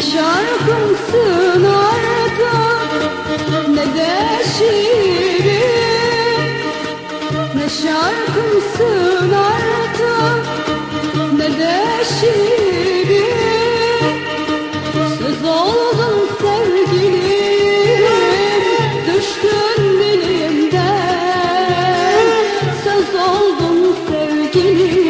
Ne şarkımsın artık ne de şiirim Ne şarkımsın artık ne de şiirim Söz oldun sevgilim düştün dilimden. Söz oldun sevgilim.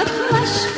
yaklaşma